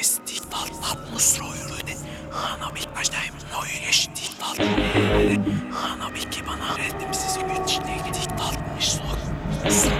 ist die Atmosphäre. Hana bir başlayım. Neue ist die Hana bir ki bana reddimsiz güç ne gidip tatmış sor.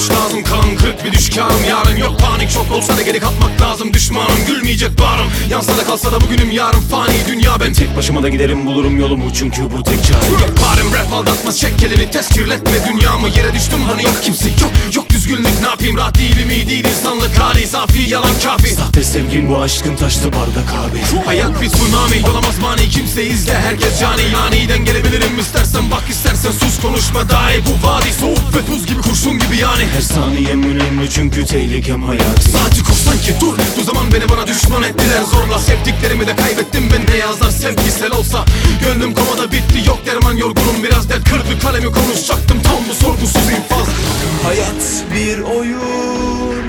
Güç lazım. Kan kırık bir düşkanım. Yarın yok panik. Çok olsa da geri katmak lazım. Düşmanım Gülmeyecek bağrım. Yansa da kalsa da bugünüm yarın fani. Dünya Ben tek başıma da giderim bulurum yolumu. Çünkü bu tek çare. Yok parim rap aldatmaz. Çek kelini tezkirletme dünyamı Yere düştüm. Hani yok kimse yok yok düzgünlük ne yapayım? Rahat değilim iyi değil. İnsanlık hali Safi yalan kafi Sahte sevgin bu aşkın taştı bardak abi Hayat bir tsunami olamaz mani. Kimse izle herkes cani. Aniden gelebilirim istersen bak istersen sus konuşma dahi. Bu vadi soğuk ve tuz gibi kurşun gibi yani. Her saniyem önemli çünkü tehlikem hayat Saati korsan ki dur bu zaman beni bana düşman ettiler. Zorla Sevdiklerimi de kaybettim ben. Ne yazar sevgisel olsa Gönlüm komada bitti. Yok derman yorgunum biraz dert kırdı kalemi konuşacaktım. Tam bu sorgusuz infaz Hayat bir oyun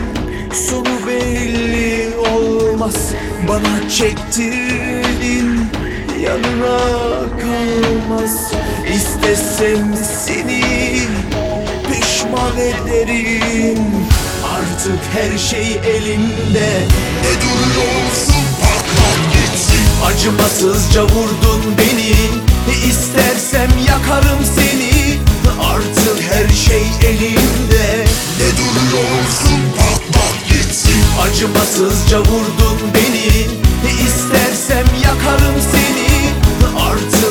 Sonu belli olmaz. Bana çektirdin Yanına kalmaz. İstesem seni Pişman ederim. Artık her şey elinde. Ne duruyorsun patlat gitsin. Acımasızca vurdun beni. İstersem yakarım seni Acımasızca vurdun beni. İstersem yakarım seni. Artık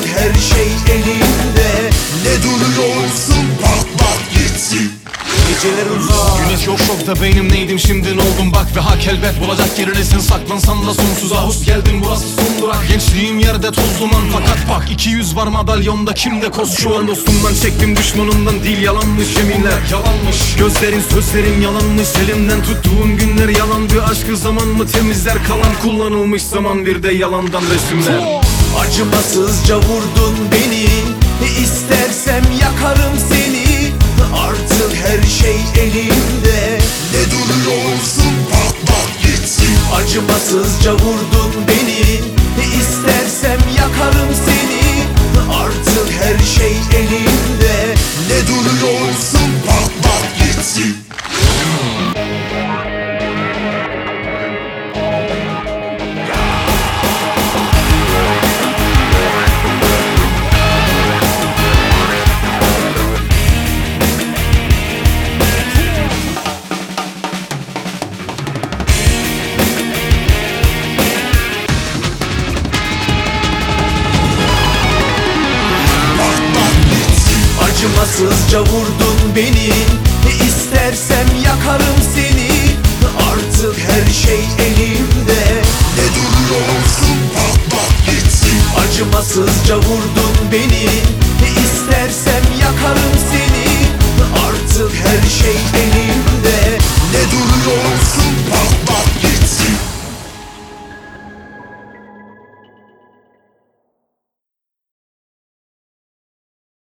Şokta beynim neydim şimdi ne oldum? Bak ve hak elbet bulacak yerinesin saklansan da sonsuza Hoş geldin burası son durak. Gençliğim yerde toz duman. Fakat bak 200 var madalyonda. Kimde koz? Şu an dostumdan çektim düşmanımdan değil yalanmış yeminler yalanmış. Gözlerin sözlerin yalanmış. Elimden tuttuğun günler yalandı. Aşkı zaman mı temizler? Kalan kullanılmış zaman bir de yalandan resimler. Acımasızca vurdun beni. İstersem yakarım seni. Artık her şey elimde Ne duruyorsun? Patlat gitsin. Acımasızca vurdun beni. İstersem yakarım seni. Artık her şey elimde Ne duruyorsun? Patlat gitsin Acımasızca vurdun beni. İstersem yakarım seni. Artık her şey elimde. Ne duruyorsun? Patlat gitsin. Acımasızca vurdun beni